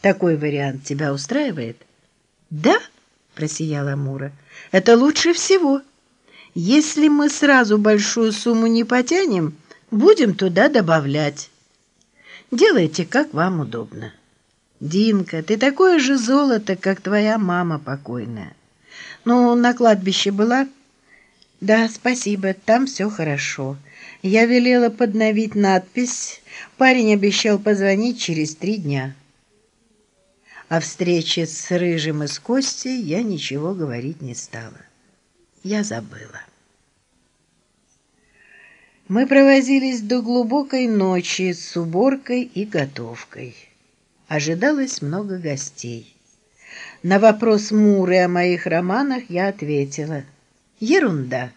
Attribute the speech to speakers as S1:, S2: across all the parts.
S1: Такой вариант тебя устраивает? Да, просияла Мура. Это лучше всего. Если мы сразу большую сумму не потянем, будем туда добавлять. Делайте, как вам удобно. Динка, ты такое же золото, как твоя мама покойная. Ну, на кладбище была? Да, спасибо, там все хорошо. Я велела подновить надпись. Парень обещал позвонить через три дня. О встрече с Рыжим и с Костей я ничего говорить не стала. Я забыла. Мы провозились до глубокой ночи с уборкой и готовкой. Ожидалось много гостей. На вопрос Муры о моих романах я ответила. Ерунда.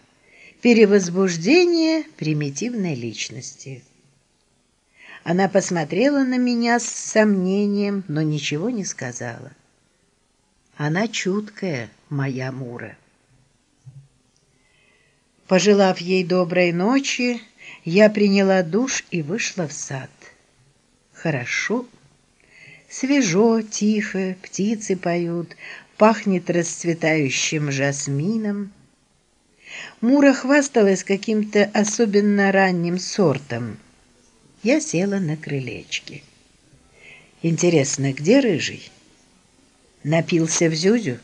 S1: Перевозбуждение примитивной личности. Она посмотрела на меня с сомнением, но ничего не сказала. Она чуткая, моя Мура. Пожелав ей доброй ночи, я приняла душ и вышла в сад. Хорошо, свежо, тихо, птицы поют, пахнет расцветающим жасмином. Мура хвасталась каким-то особенно ранним сортом — я села на крылечке. Интересно, где рыжий? Напился в зюзю?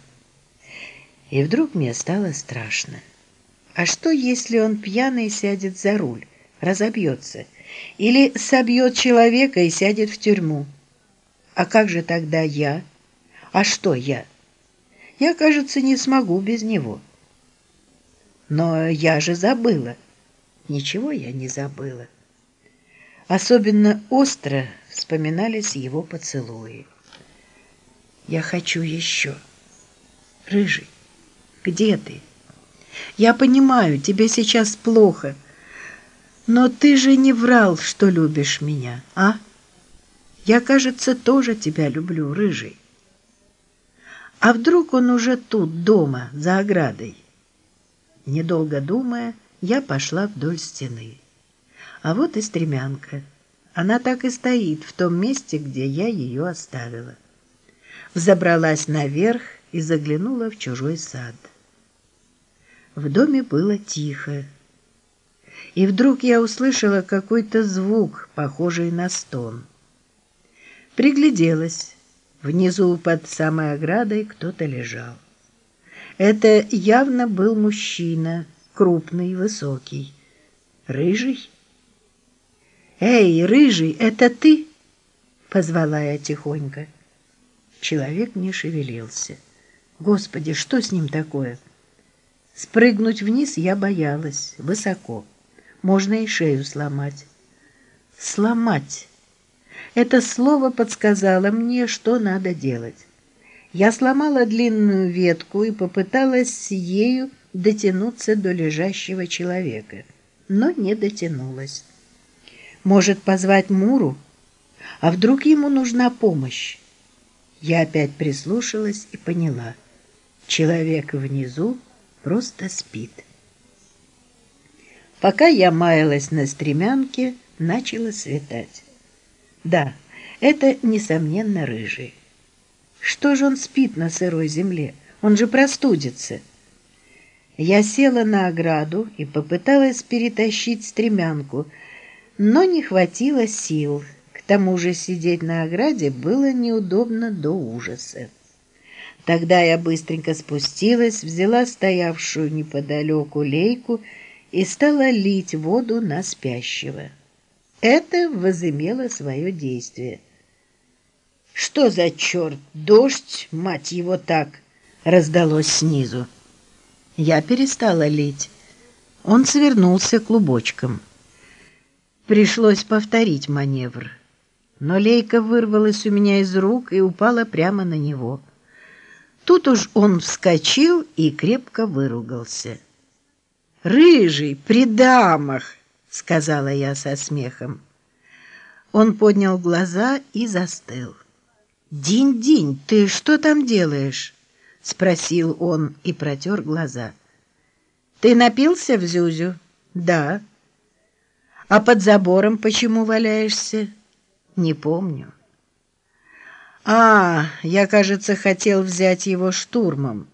S1: И вдруг мне стало страшно. А что, если он пьяный сядет за руль, разобьется? Или собьет человека и сядет в тюрьму? А как же тогда я? А что я? Я, кажется, не смогу без него. Но я же забыла. Ничего я не забыла. Особенно остро вспоминались его поцелуи. «Я хочу еще. Рыжий, где ты? Я понимаю, тебе сейчас плохо, но ты же не врал, что любишь меня, а? Я, кажется, тоже тебя люблю, Рыжий. А вдруг он уже тут, дома, за оградой?» Недолго думая, я пошла вдоль стены. А вот и стремянка. Она так и стоит в том месте, где я ее оставила. Взобралась наверх и заглянула в чужой сад. В доме было тихо. И вдруг я услышала какой-то звук, похожий на стон. Пригляделась. Внизу под самой оградой кто-то лежал. Это явно был мужчина, крупный, высокий. Рыжий? «Эй, рыжий, это ты?» — позвала я тихонько. Человек не шевелился. Господи, что с ним такое? Спрыгнуть вниз я боялась, высоко. Можно и шею сломать. Сломать. Это слово подсказало мне, что надо делать. Я сломала длинную ветку и попыталась ею дотянуться до лежащего человека, но не дотянулась. Может, позвать Муру? А вдруг ему нужна помощь? Я опять прислушалась и поняла. Человек внизу просто спит. Пока я маялась на стремянке, начало светать. Да, это, несомненно, рыжий. Что же он спит на сырой земле? Он же простудится. Я села на ограду и попыталась перетащить стремянку — но не хватило сил. К тому же сидеть на ограде было неудобно до ужаса. Тогда я быстренько спустилась, взяла стоявшую неподалеку лейку и стала лить воду на спящего. Это возымело свое действие. «Что за черт? Дождь, мать его, так!» — раздалось снизу. Я перестала лить. Он свернулся клубочком. Пришлось повторить маневр. Но лейка вырвалась у меня из рук и упала прямо на него. Тут уж он вскочил и крепко выругался. «Рыжий, при дамах!» — сказала я со смехом. Он поднял глаза и застыл. «Динь-динь, ты что там делаешь?» — спросил он и протер глаза. «Ты напился в Зюзю?» «Да». А под забором почему валяешься? Не помню. А, я, кажется, хотел взять его штурмом.